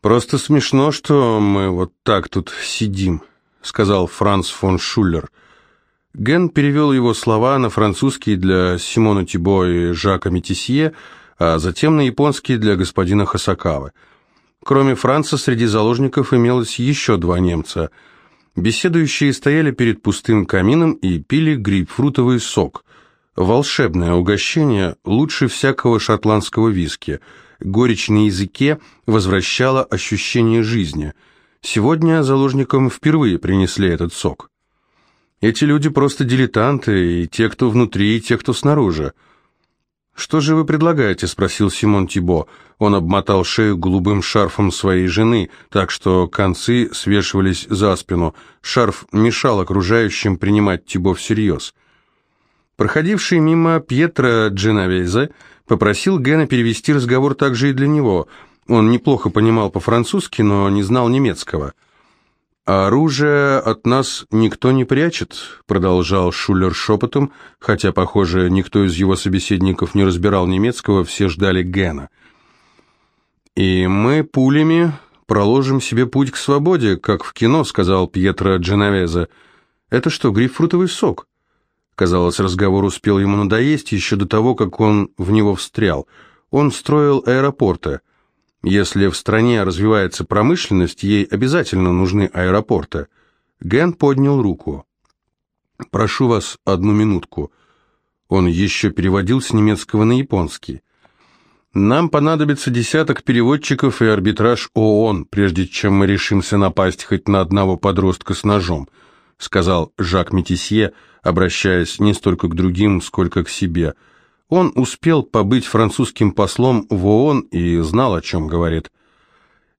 «Просто смешно, что мы вот так тут сидим», — сказал Франц фон Шуллер. Ген перевел его слова на французский для Симона Тибо и Жака Метисье, а затем на японский для господина Хасакавы. Кроме Франца, среди заложников имелось еще два немца. Беседующие стояли перед пустым камином и пили грейпфрутовый сок. Волшебное угощение лучше всякого шотландского виски — горечь на языке возвращала ощущение жизни. Сегодня заложникам впервые принесли этот сок. Эти люди просто дилетанты, и те, кто внутри, и те, кто снаружи. «Что же вы предлагаете?» – спросил Симон Тибо. Он обмотал шею голубым шарфом своей жены, так что концы свешивались за спину. Шарф мешал окружающим принимать Тибо всерьез. Проходивший мимо Пьетро Дженовезе Попросил Гена перевести разговор также и для него. Он неплохо понимал по-французски, но не знал немецкого. «А оружие от нас никто не прячет», — продолжал Шулер шепотом, хотя, похоже, никто из его собеседников не разбирал немецкого, все ждали Гена. «И мы пулями проложим себе путь к свободе, как в кино», — сказал Пьетро Дженовезе. «Это что, грейпфрутовый сок?» Казалось, разговор успел ему надоесть еще до того, как он в него встрял. Он строил аэропорты. Если в стране развивается промышленность, ей обязательно нужны аэропорты. Ген поднял руку. «Прошу вас одну минутку». Он еще переводил с немецкого на японский. «Нам понадобится десяток переводчиков и арбитраж ООН, прежде чем мы решимся напасть хоть на одного подростка с ножом», сказал Жак Метисье, — обращаясь не столько к другим, сколько к себе. Он успел побыть французским послом в ООН и знал, о чем говорит.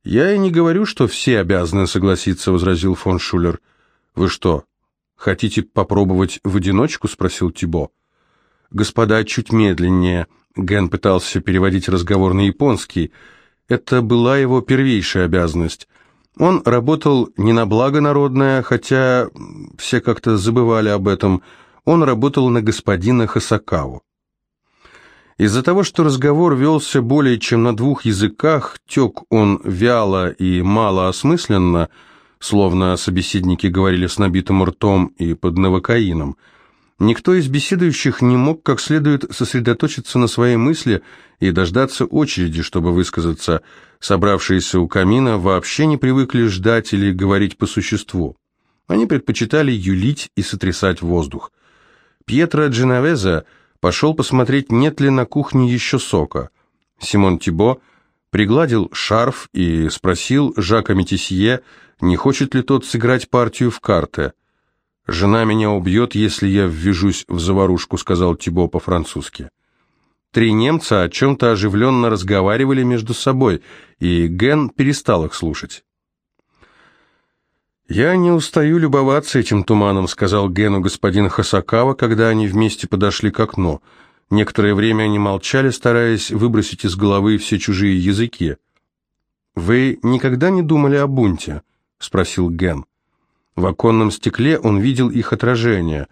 «Я и не говорю, что все обязаны согласиться», — возразил фон Шулер. «Вы что, хотите попробовать в одиночку?» — спросил Тибо. «Господа, чуть медленнее». Ген пытался переводить разговор на японский. Это была его первейшая обязанность. Он работал не на благо народное, хотя все как-то забывали об этом. Он работал на господина Хасакаву. Из-за того, что разговор велся более чем на двух языках, тек он вяло и мало осмысленно, словно собеседники говорили с набитым ртом и под новокаином – Никто из беседующих не мог как следует сосредоточиться на своей мысли и дождаться очереди, чтобы высказаться. Собравшиеся у камина вообще не привыкли ждать или говорить по существу. Они предпочитали юлить и сотрясать воздух. Пьетро Дженовеза пошел посмотреть, нет ли на кухне еще сока. Симон Тибо пригладил шарф и спросил Жака Метисье, не хочет ли тот сыграть партию в карты. «Жена меня убьет, если я ввяжусь в заварушку», — сказал Тибо по-французски. Три немца о чем-то оживленно разговаривали между собой, и Ген перестал их слушать. «Я не устаю любоваться этим туманом», — сказал Гену господин Хасакава, когда они вместе подошли к окну. Некоторое время они молчали, стараясь выбросить из головы все чужие языки. «Вы никогда не думали о бунте?» — спросил Ген. В оконном стекле он видел их отражение.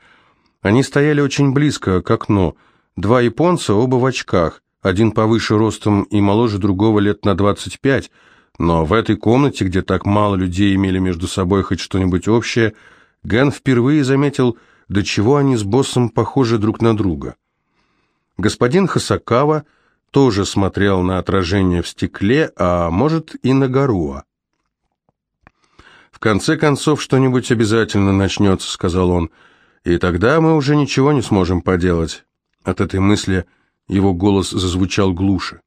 Они стояли очень близко к окну. Два японца, оба в очках, один повыше ростом и моложе другого лет на 25, но в этой комнате, где так мало людей имели между собой хоть что-нибудь общее, Ген впервые заметил, до чего они с боссом похожи друг на друга. Господин Хасакава тоже смотрел на отражение в стекле, а может и на Гаруа. «В конце концов, что-нибудь обязательно начнется», — сказал он, — «и тогда мы уже ничего не сможем поделать». От этой мысли его голос зазвучал глуше.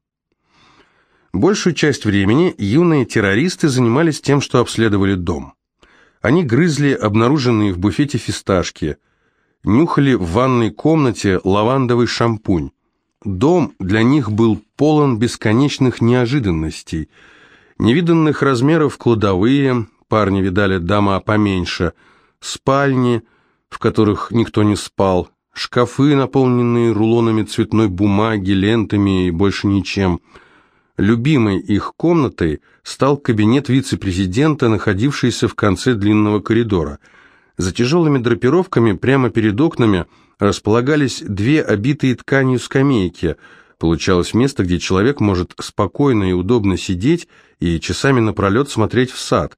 Большую часть времени юные террористы занимались тем, что обследовали дом. Они грызли обнаруженные в буфете фисташки, нюхали в ванной комнате лавандовый шампунь. Дом для них был полон бесконечных неожиданностей, невиданных размеров кладовые, парни видали дома поменьше, спальни, в которых никто не спал, шкафы, наполненные рулонами цветной бумаги, лентами и больше ничем. Любимой их комнатой стал кабинет вице-президента, находившийся в конце длинного коридора. За тяжелыми драпировками прямо перед окнами располагались две обитые тканью скамейки. Получалось место, где человек может спокойно и удобно сидеть и часами напролет смотреть в сад.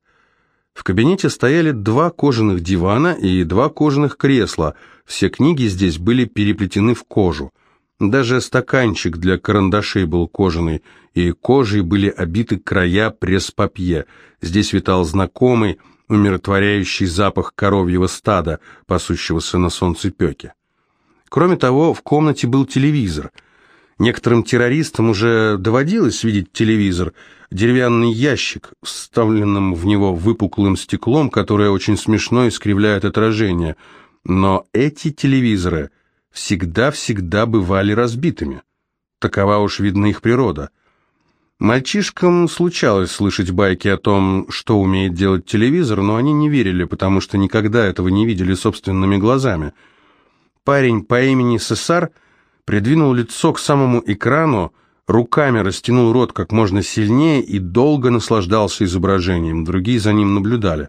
В кабинете стояли два кожаных дивана и два кожаных кресла. Все книги здесь были переплетены в кожу. Даже стаканчик для карандашей был кожаный, и кожей были обиты края пресс-папье. Здесь витал знакомый, умиротворяющий запах коровьего стада, пасущегося на солнцепеке. Кроме того, в комнате был телевизор. Некоторым террористам уже доводилось видеть телевизор, деревянный ящик, вставленным в него выпуклым стеклом, которое очень смешно искривляет отражение. Но эти телевизоры всегда-всегда бывали разбитыми. Такова уж, видна их природа. Мальчишкам случалось слышать байки о том, что умеет делать телевизор, но они не верили, потому что никогда этого не видели собственными глазами. Парень по имени Сесар придвинул лицо к самому экрану, руками растянул рот как можно сильнее и долго наслаждался изображением. Другие за ним наблюдали.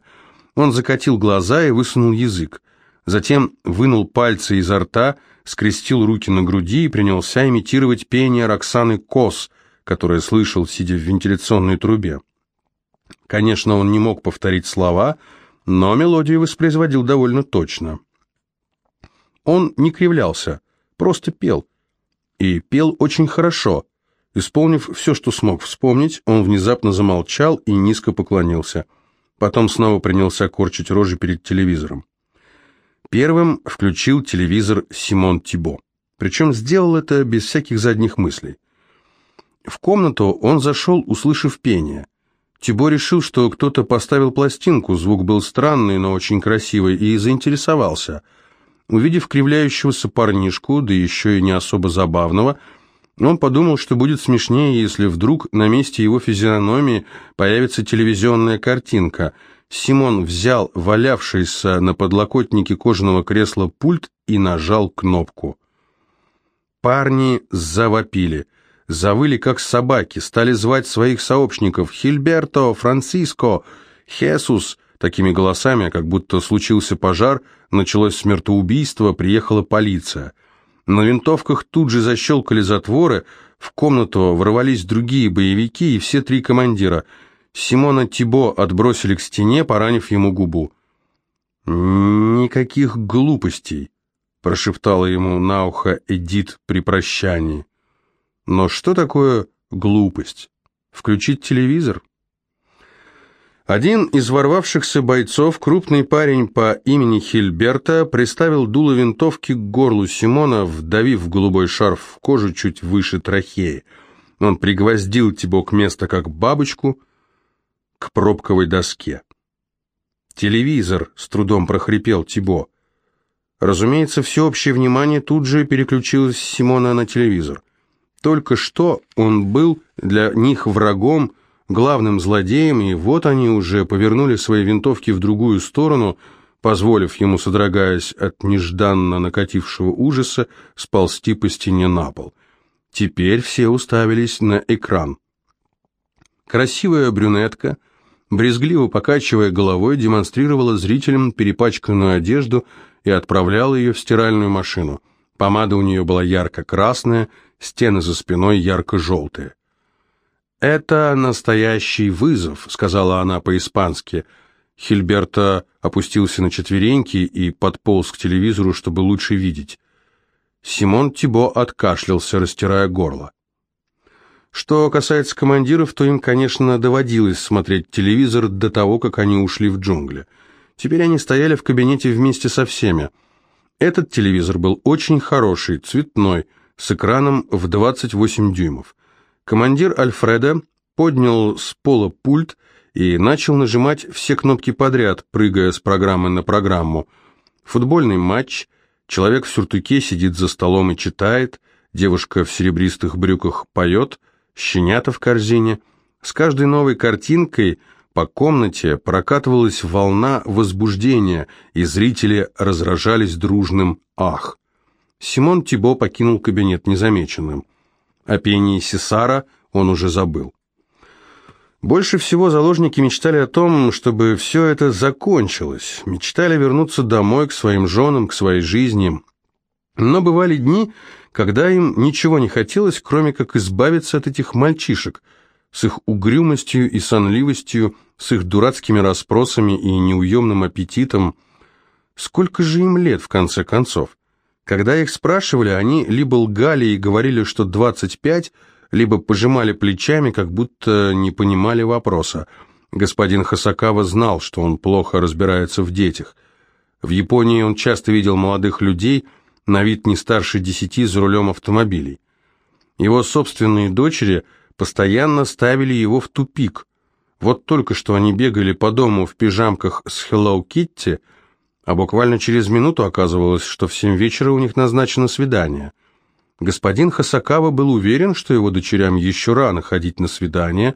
Он закатил глаза и высунул язык. Затем вынул пальцы изо рта, скрестил руки на груди и принялся имитировать пение Роксаны Кос, которое слышал, сидя в вентиляционной трубе. Конечно, он не мог повторить слова, но мелодию воспроизводил довольно точно. Он не кривлялся, просто пел. И пел очень хорошо. Исполнив все, что смог вспомнить, он внезапно замолчал и низко поклонился. Потом снова принялся корчить рожи перед телевизором. Первым включил телевизор Симон Тибо. Причем сделал это без всяких задних мыслей. В комнату он зашел, услышав пение. Тибо решил, что кто-то поставил пластинку, звук был странный, но очень красивый, и заинтересовался – Увидев кривляющегося парнишку, да еще и не особо забавного, он подумал, что будет смешнее, если вдруг на месте его физиономии появится телевизионная картинка. Симон взял валявшийся на подлокотнике кожаного кресла пульт и нажал кнопку. Парни завопили, завыли как собаки, стали звать своих сообщников «Хильберто», «Франциско», «Хесус», такими голосами, как будто случился пожар, началось смертоубийство, приехала полиция. На винтовках тут же защелкали затворы, в комнату ворвались другие боевики и все три командира. Симона Тибо отбросили к стене, поранив ему губу. «Никаких глупостей», — прошептала ему на ухо Эдит при прощании. «Но что такое глупость? Включить телевизор?» Один из ворвавшихся бойцов, крупный парень по имени Хильберта, приставил дуло винтовки к горлу Симона, вдавив голубой шарф в кожу чуть выше трахеи. Он пригвоздил Тибо к месту, как бабочку, к пробковой доске. «Телевизор!» — с трудом прохрипел Тибо. Разумеется, всеобщее внимание тут же переключилось Симона на телевизор. Только что он был для них врагом, главным злодеем, и вот они уже повернули свои винтовки в другую сторону, позволив ему, содрогаясь от нежданно накатившего ужаса, сползти по стене на пол. Теперь все уставились на экран. Красивая брюнетка, брезгливо покачивая головой, демонстрировала зрителям перепачканную одежду и отправляла ее в стиральную машину. Помада у нее была ярко-красная, стены за спиной ярко-желтые. «Это настоящий вызов», — сказала она по-испански. Хильберта опустился на четвереньки и подполз к телевизору, чтобы лучше видеть. Симон Тибо откашлялся, растирая горло. Что касается командиров, то им, конечно, доводилось смотреть телевизор до того, как они ушли в джунгли. Теперь они стояли в кабинете вместе со всеми. Этот телевизор был очень хороший, цветной, с экраном в 28 дюймов. Командир Альфреда поднял с пола пульт и начал нажимать все кнопки подряд, прыгая с программы на программу. Футбольный матч, человек в сюртуке сидит за столом и читает, девушка в серебристых брюках поет, щенята в корзине. С каждой новой картинкой по комнате прокатывалась волна возбуждения, и зрители разражались дружным «ах». Симон Тибо покинул кабинет незамеченным. О пении Сесара он уже забыл. Больше всего заложники мечтали о том, чтобы все это закончилось, мечтали вернуться домой к своим женам, к своей жизни. Но бывали дни, когда им ничего не хотелось, кроме как избавиться от этих мальчишек, с их угрюмостью и сонливостью, с их дурацкими расспросами и неуемным аппетитом. Сколько же им лет, в конце концов? Когда их спрашивали, они либо лгали и говорили, что 25, либо пожимали плечами, как будто не понимали вопроса. Господин Хасакава знал, что он плохо разбирается в детях. В Японии он часто видел молодых людей, на вид не старше десяти, за рулем автомобилей. Его собственные дочери постоянно ставили его в тупик. Вот только что они бегали по дому в пижамках с Hello Kitty, а буквально через минуту оказывалось, что в семь вечера у них назначено свидание. Господин Хасакава был уверен, что его дочерям еще рано ходить на свидание,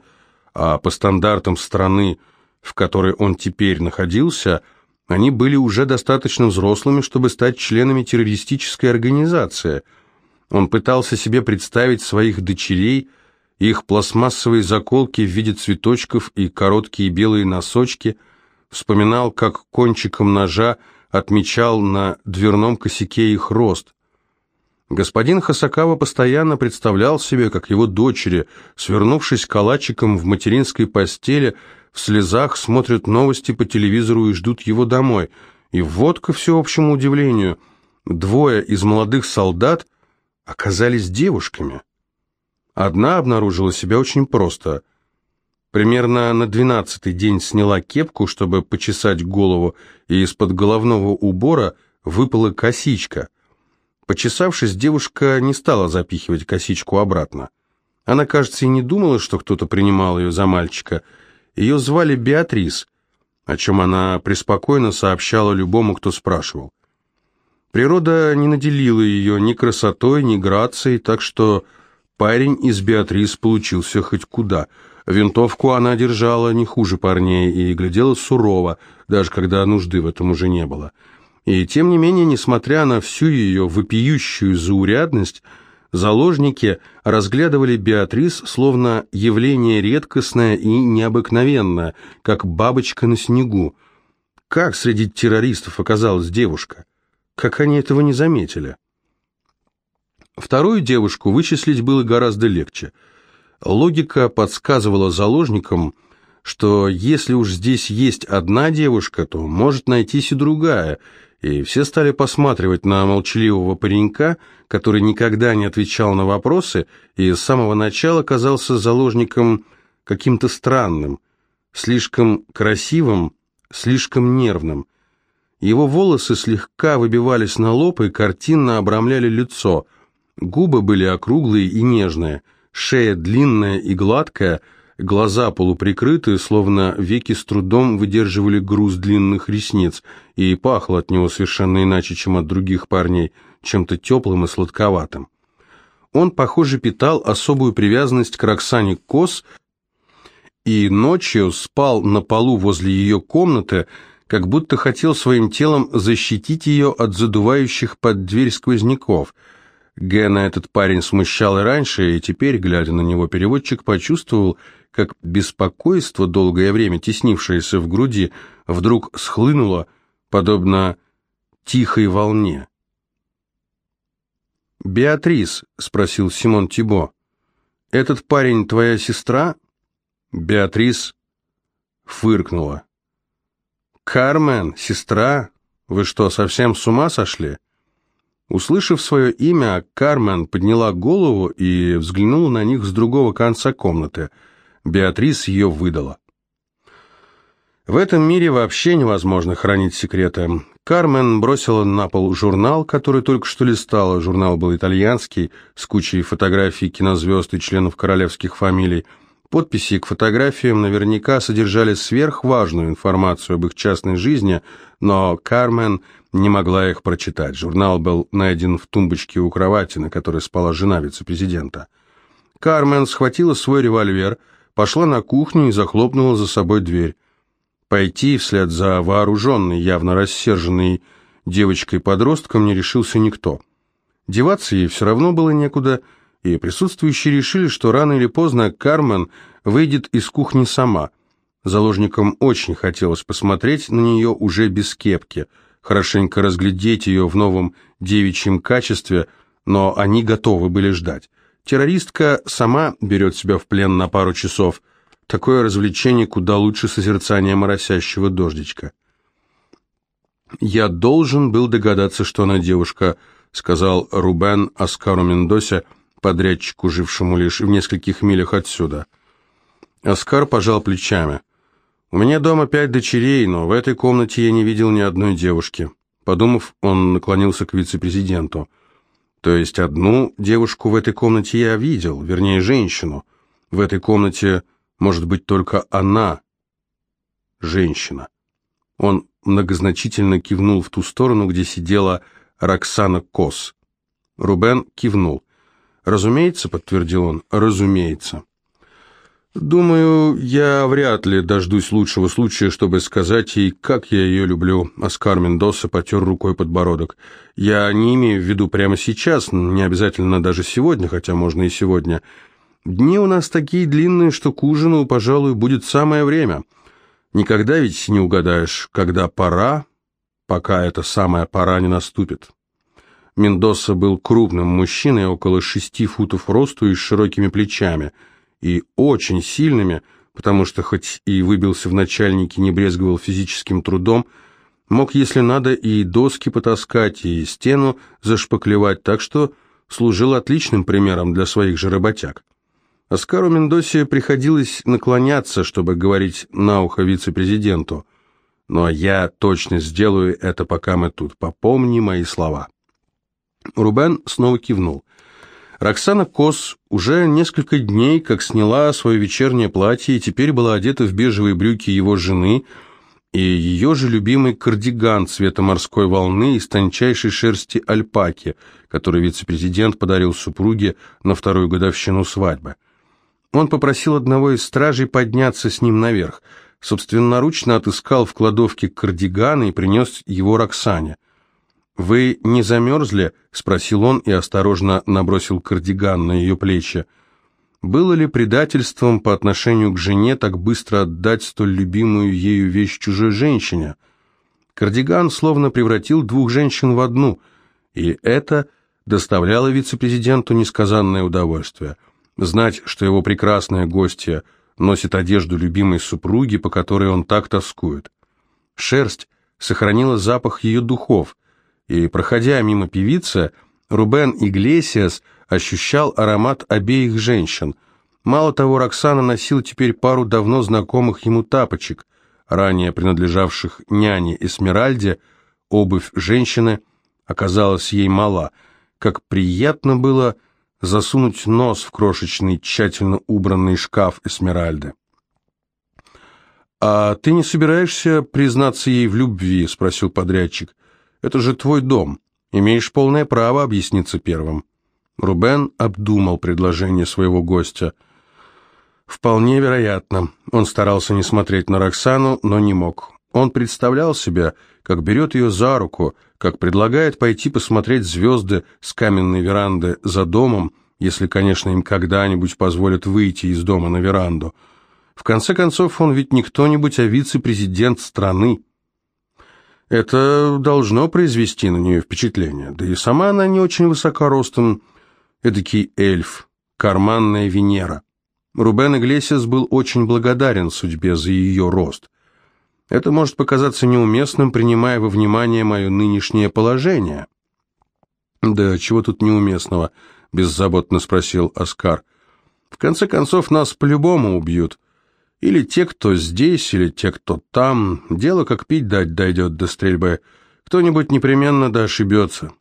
а по стандартам страны, в которой он теперь находился – они были уже достаточно взрослыми, чтобы стать членами террористической организации. Он пытался себе представить своих дочерей, их пластмассовые заколки в виде цветочков и короткие белые носочки, вспоминал, как кончиком ножа отмечал на дверном косяке их рост. Господин Хасакава постоянно представлял себе, как его дочери, свернувшись калачиком в материнской постели, в слезах смотрят новости по телевизору и ждут его домой. И вот, ко всеобщему удивлению, двое из молодых солдат оказались девушками. Одна обнаружила себя очень просто. Примерно на двенадцатый день сняла кепку, чтобы почесать голову, и из-под головного убора выпала косичка. Почесавшись, девушка не стала запихивать косичку обратно. Она, кажется, и не думала, что кто-то принимал ее за мальчика – ее звали Беатрис, о чем она преспокойно сообщала любому, кто спрашивал. Природа не наделила ее ни красотой, ни грацией, так что парень из Беатрис получился хоть куда. Винтовку она держала не хуже парней и глядела сурово, даже когда нужды в этом уже не было. И тем не менее, несмотря на всю ее вопиющую заурядность, Заложники разглядывали Беатрис словно явление редкостное и необыкновенное, как бабочка на снегу. Как среди террористов оказалась девушка? Как они этого не заметили? Вторую девушку вычислить было гораздо легче. Логика подсказывала заложникам, что если уж здесь есть одна девушка, то может найтись и другая, и все стали посматривать на молчаливого паренька, который никогда не отвечал на вопросы и с самого начала казался заложником каким-то странным, слишком красивым, слишком нервным. Его волосы слегка выбивались на лоб и картинно обрамляли лицо. Губы были округлые и нежные, шея длинная и гладкая – Глаза полуприкрыты, словно веки с трудом выдерживали груз длинных ресниц, и пахло от него совершенно иначе, чем от других парней, чем-то теплым и сладковатым. Он, похоже, питал особую привязанность к Роксане Кос и ночью спал на полу возле ее комнаты, как будто хотел своим телом защитить ее от задувающих под дверь сквозняков – Гэна этот парень смущал и раньше, и теперь, глядя на него, переводчик почувствовал, как беспокойство, долгое время теснившееся в груди, вдруг схлынуло, подобно тихой волне. «Беатрис», — спросил Симон Тибо, — «этот парень твоя сестра?» Беатрис фыркнула. «Кармен, сестра? Вы что, совсем с ума сошли?» Услышав свое имя, Кармен подняла голову и взглянула на них с другого конца комнаты — Беатрис ее выдала. В этом мире вообще невозможно хранить секреты. Кармен бросила на пол журнал, который только что листала. Журнал был итальянский, с кучей фотографий кинозвезд и членов королевских фамилий. Подписи к фотографиям наверняка содержали сверхважную информацию об их частной жизни, но Кармен не могла их прочитать. Журнал был найден в тумбочке у кровати, на которой спала жена вице-президента. Кармен схватила свой револьвер – пошла на кухню и захлопнула за собой дверь. Пойти вслед за вооруженной, явно рассерженной девочкой-подростком не решился никто. Деваться ей все равно было некуда, и присутствующие решили, что рано или поздно Кармен выйдет из кухни сама. Заложникам очень хотелось посмотреть на нее уже без кепки, хорошенько разглядеть ее в новом девичьем качестве, но они готовы были ждать. Террористка сама берет себя в плен на пару часов. Такое развлечение куда лучше созерцания моросящего дождичка. «Я должен был догадаться, что она девушка», — сказал Рубен Оскару Мендосе, подрядчику, жившему лишь в нескольких милях отсюда. Оскар пожал плечами. «У меня дома пять дочерей, но в этой комнате я не видел ни одной девушки». Подумав, он наклонился к вице-президенту. «То есть одну девушку в этой комнате я видел, вернее, женщину. В этой комнате может быть только она, женщина». Он многозначительно кивнул в ту сторону, где сидела Роксана Кос. Рубен кивнул. «Разумеется», — подтвердил он, — «разумеется». «Думаю, я вряд ли дождусь лучшего случая, чтобы сказать ей, как я ее люблю», — Оскар Мендоса потер рукой подбородок. «Я не имею в виду прямо сейчас, не обязательно даже сегодня, хотя можно и сегодня. Дни у нас такие длинные, что к ужину, пожалуй, будет самое время. Никогда ведь не угадаешь, когда пора, пока эта самая пора не наступит». Мендоса был крупным мужчиной, около шести футов росту и с широкими плечами — и очень сильными, потому что хоть и выбился в начальнике, не брезговал физическим трудом, мог, если надо, и доски потаскать, и стену зашпаклевать, так что служил отличным примером для своих же работяг. Оскару Мендосе приходилось наклоняться, чтобы говорить на ухо вице-президенту. «Но я точно сделаю это, пока мы тут. Попомни мои слова». Рубен снова кивнул. Роксана Кос уже несколько дней как сняла свое вечернее платье и теперь была одета в бежевые брюки его жены и ее же любимый кардиган цвета морской волны из тончайшей шерсти альпаки, который вице-президент подарил супруге на вторую годовщину свадьбы. Он попросил одного из стражей подняться с ним наверх, собственноручно отыскал в кладовке кардигана и принес его Роксане – «Вы не замерзли?» — спросил он и осторожно набросил кардиган на ее плечи. Было ли предательством по отношению к жене так быстро отдать столь любимую ею вещь чужой женщине? Кардиган словно превратил двух женщин в одну, и это доставляло вице-президенту несказанное удовольствие. Знать, что его прекрасная гостья носит одежду любимой супруги, по которой он так тоскует. Шерсть сохранила запах ее духов, и, проходя мимо певицы, Рубен Иглесиас ощущал аромат обеих женщин. Мало того, Роксана носила теперь пару давно знакомых ему тапочек, ранее принадлежавших няне Эсмеральде, обувь женщины оказалась ей мала. Как приятно было засунуть нос в крошечный, тщательно убранный шкаф Эсмеральды. «А ты не собираешься признаться ей в любви?» — спросил подрядчик. Это же твой дом. Имеешь полное право объясниться первым». Рубен обдумал предложение своего гостя. Вполне вероятно. Он старался не смотреть на Роксану, но не мог. Он представлял себе, как берет ее за руку, как предлагает пойти посмотреть звезды с каменной веранды за домом, если, конечно, им когда-нибудь позволят выйти из дома на веранду. В конце концов, он ведь не кто-нибудь, а вице-президент страны. Это должно произвести на нее впечатление. Да и сама она не очень высокоростом, эдакий эльф, карманная Венера. Рубен Иглесиас был очень благодарен судьбе за ее рост. Это может показаться неуместным, принимая во внимание мое нынешнее положение. «Да чего тут неуместного?» — беззаботно спросил Оскар. «В конце концов, нас по-любому убьют. Или те, кто здесь, или те, кто там. Дело как пить дать дойдет до стрельбы. Кто-нибудь непременно да ошибется.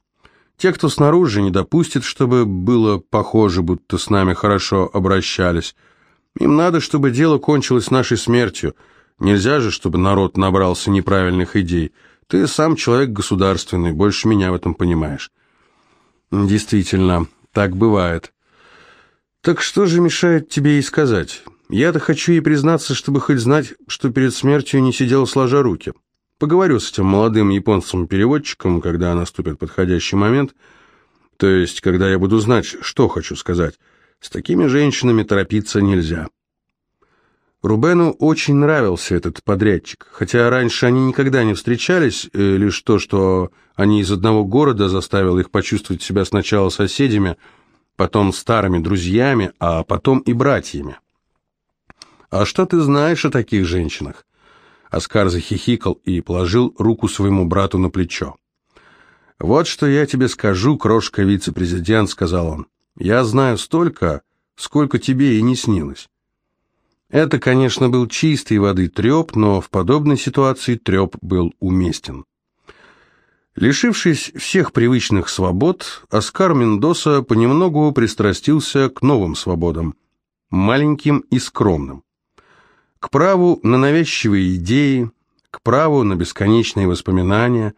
Те, кто снаружи, не допустят, чтобы было похоже, будто с нами хорошо обращались. Им надо, чтобы дело кончилось нашей смертью. Нельзя же, чтобы народ набрался неправильных идей. Ты сам человек государственный, больше меня в этом понимаешь. Действительно, так бывает. Так что же мешает тебе и сказать? Я-то хочу ей признаться, чтобы хоть знать, что перед смертью не сидел сложа руки. Поговорю с этим молодым японцем-переводчиком, когда наступит подходящий момент, то есть, когда я буду знать, что хочу сказать. С такими женщинами торопиться нельзя. Рубену очень нравился этот подрядчик, хотя раньше они никогда не встречались, э, лишь то, что они из одного города заставило их почувствовать себя сначала соседями, потом старыми друзьями, а потом и братьями. «А что ты знаешь о таких женщинах?» Оскар захихикал и положил руку своему брату на плечо. «Вот что я тебе скажу, крошка вице-президент», — сказал он. «Я знаю столько, сколько тебе и не снилось. Это, конечно, был чистой воды треп, но в подобной ситуации треп был уместен. Лишившись всех привычных свобод, Оскар Мендоса понемногу пристрастился к новым свободам, маленьким и скромным. К праву на навязчивые идеи, к праву на бесконечные воспоминания.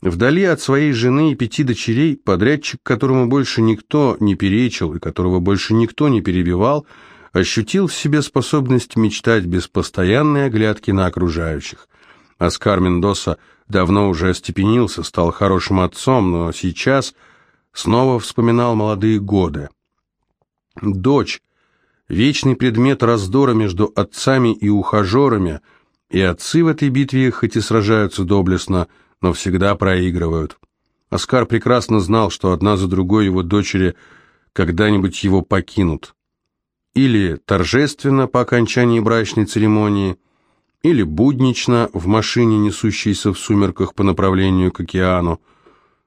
Вдали от своей жены и пяти дочерей, подрядчик, которому больше никто не перечил и которого больше никто не перебивал – ощутил в себе способность мечтать без постоянной оглядки на окружающих. Оскар Мендоса давно уже остепенился, стал хорошим отцом, но сейчас снова вспоминал молодые годы. Дочь, вечный предмет раздора между отцами и ухажерами, и отцы в этой битве хоть и сражаются доблестно, но всегда проигрывают. Оскар прекрасно знал, что одна за другой его дочери когда-нибудь его покинут или торжественно по окончании брачной церемонии, или буднично в машине, несущейся в сумерках по направлению к океану.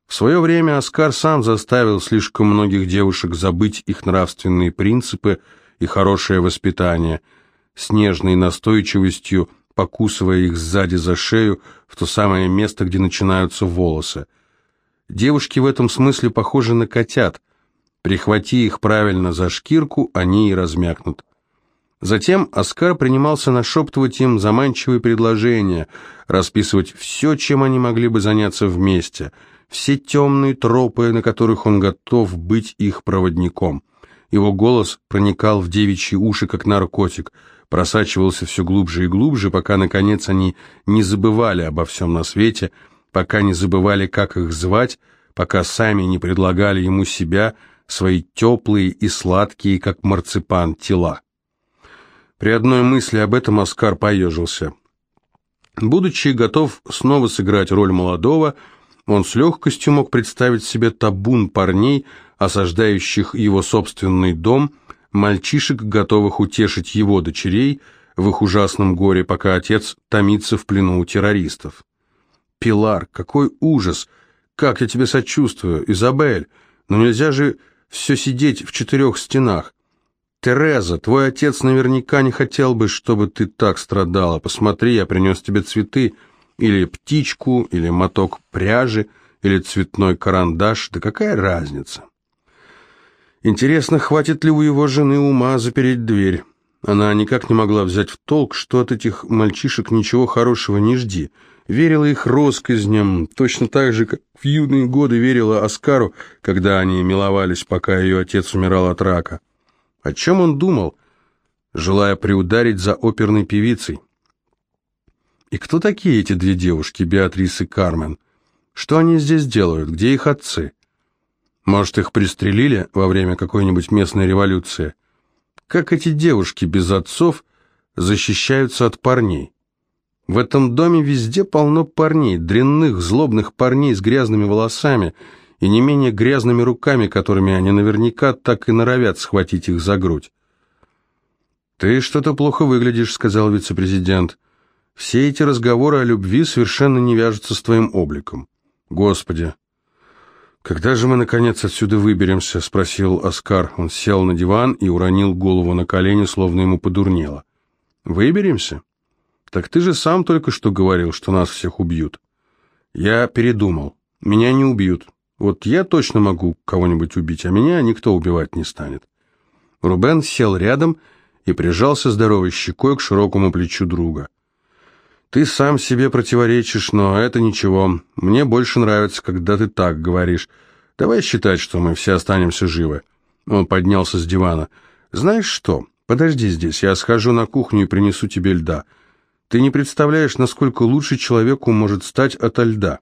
В свое время Оскар сам заставил слишком многих девушек забыть их нравственные принципы и хорошее воспитание, с нежной настойчивостью покусывая их сзади за шею в то самое место, где начинаются волосы. Девушки в этом смысле похожи на котят – Прихвати их правильно за шкирку, они и размякнут. Затем Оскар принимался нашептывать им заманчивые предложения, расписывать все, чем они могли бы заняться вместе, все темные тропы, на которых он готов быть их проводником. Его голос проникал в девичьи уши, как наркотик, просачивался все глубже и глубже, пока, наконец, они не забывали обо всем на свете, пока не забывали, как их звать, пока сами не предлагали ему себя – свои теплые и сладкие, как марципан, тела. При одной мысли об этом Оскар поежился. Будучи готов снова сыграть роль молодого, он с легкостью мог представить себе табун парней, осаждающих его собственный дом, мальчишек, готовых утешить его дочерей в их ужасном горе, пока отец томится в плену у террористов. «Пилар, какой ужас! Как я тебе сочувствую, Изабель! Но нельзя же все сидеть в четырех стенах. Тереза, твой отец наверняка не хотел бы, чтобы ты так страдала. Посмотри, я принес тебе цветы, или птичку, или моток пряжи, или цветной карандаш, да какая разница? Интересно, хватит ли у его жены ума запереть дверь? Она никак не могла взять в толк, что от этих мальчишек ничего хорошего не жди — верила их россказням, точно так же, как в юные годы верила Оскару, когда они миловались, пока ее отец умирал от рака. О чем он думал, желая приударить за оперной певицей? И кто такие эти две девушки, Беатрис и Кармен? Что они здесь делают? Где их отцы? Может, их пристрелили во время какой-нибудь местной революции? Как эти девушки без отцов защищаются от парней? В этом доме везде полно парней, дрянных, злобных парней с грязными волосами и не менее грязными руками, которыми они наверняка так и норовят схватить их за грудь. «Ты что-то плохо выглядишь», — сказал вице-президент. «Все эти разговоры о любви совершенно не вяжутся с твоим обликом». «Господи!» «Когда же мы, наконец, отсюда выберемся?» — спросил Оскар. Он сел на диван и уронил голову на колени, словно ему подурнело. «Выберемся?» «Так ты же сам только что говорил, что нас всех убьют». «Я передумал. Меня не убьют. Вот я точно могу кого-нибудь убить, а меня никто убивать не станет». Рубен сел рядом и прижался здоровой щекой к широкому плечу друга. «Ты сам себе противоречишь, но это ничего. Мне больше нравится, когда ты так говоришь. Давай считать, что мы все останемся живы». Он поднялся с дивана. «Знаешь что? Подожди здесь, я схожу на кухню и принесу тебе льда». Ты не представляешь, насколько лучше человеку может стать ото льда.